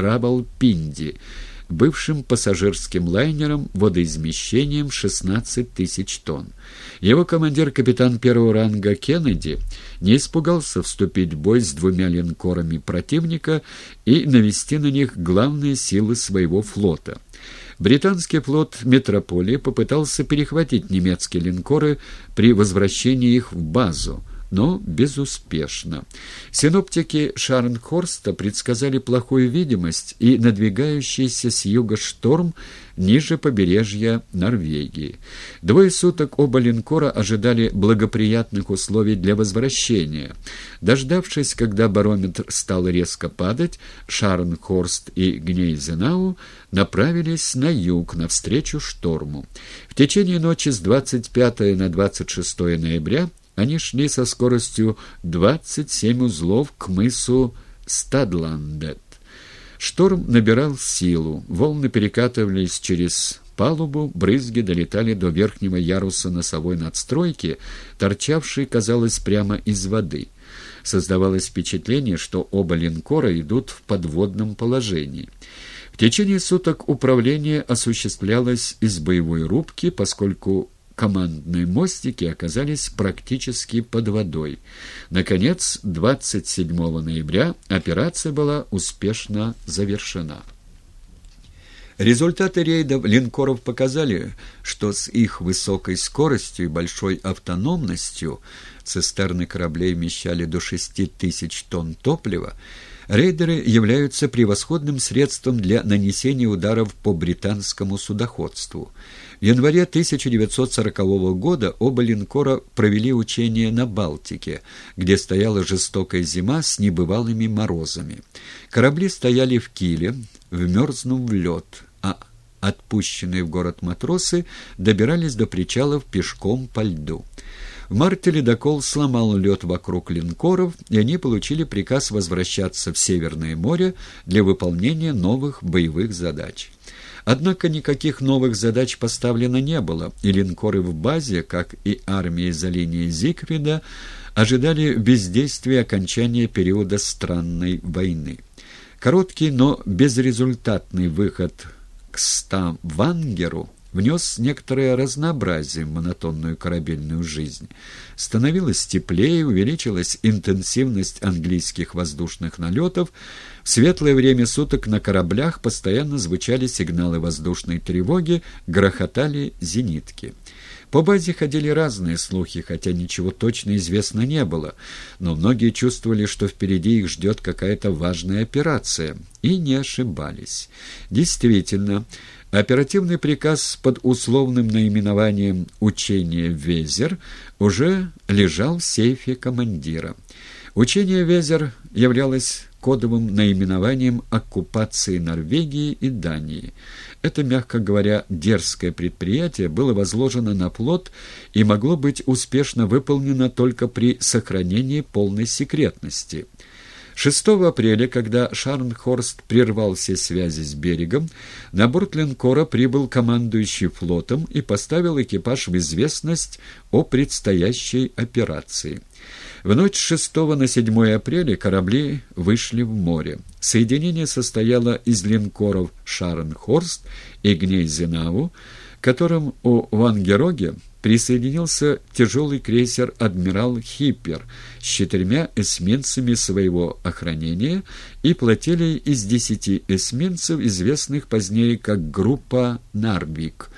Рабалпинди, бывшим пассажирским лайнером водоизмещением 16 тысяч тонн. Его командир, капитан первого ранга Кеннеди, не испугался вступить в бой с двумя линкорами противника и навести на них главные силы своего флота. Британский флот «Метрополии» попытался перехватить немецкие линкоры при возвращении их в базу, но безуспешно. Синоптики Шарнхорста предсказали плохую видимость и надвигающийся с юга шторм ниже побережья Норвегии. Двое суток оба линкора ожидали благоприятных условий для возвращения. Дождавшись, когда барометр стал резко падать, Шарнхорст и Гнейзенау направились на юг, навстречу шторму. В течение ночи с 25 на 26 ноября они шли со скоростью 27 узлов к мысу Стадландет. Шторм набирал силу, волны перекатывались через палубу, брызги долетали до верхнего яруса носовой надстройки, торчавшей, казалось, прямо из воды. Создавалось впечатление, что оба линкора идут в подводном положении. В течение суток управление осуществлялось из боевой рубки, поскольку командные мостики оказались практически под водой. Наконец, 27 ноября операция была успешно завершена. Результаты рейдов линкоров показали, что с их высокой скоростью и большой автономностью цистерны кораблей вмещали до 6 тысяч тонн топлива, рейдеры являются превосходным средством для нанесения ударов по британскому судоходству – в январе 1940 года оба линкора провели учения на Балтике, где стояла жестокая зима с небывалыми морозами. Корабли стояли в киле, вмерзнув в лед, отпущенные в город матросы добирались до причалов пешком по льду. В марте ледокол сломал лед вокруг линкоров, и они получили приказ возвращаться в Северное море для выполнения новых боевых задач. Однако никаких новых задач поставлено не было, и линкоры в базе, как и армии за линией Зигфрида, ожидали бездействия окончания периода странной войны. Короткий, но безрезультатный выход к Ставангеру внес некоторое разнообразие в монотонную корабельную жизнь. Становилось теплее, увеличилась интенсивность английских воздушных налетов. В светлое время суток на кораблях постоянно звучали сигналы воздушной тревоги, грохотали зенитки. По базе ходили разные слухи, хотя ничего точно известно не было, но многие чувствовали, что впереди их ждет какая-то важная операция, и не ошибались. Действительно, Оперативный приказ под условным наименованием «Учение Везер» уже лежал в сейфе командира. Учение Везер являлось кодовым наименованием оккупации Норвегии и Дании. Это, мягко говоря, дерзкое предприятие было возложено на плод и могло быть успешно выполнено только при сохранении полной секретности – 6 апреля, когда Шарнхорст прервал все связи с берегом, на борт линкора прибыл командующий флотом и поставил экипаж в известность о предстоящей операции. В ночь с 6 на 7 апреля корабли вышли в море. Соединение состояло из линкоров «Шарнхорст» и «Гнейзенау», которым у Вангероге присоединился тяжелый крейсер «Адмирал Хиппер» с четырьмя эсминцами своего охранения и флотилией из десяти эсминцев, известных позднее как группа «Нарвик»,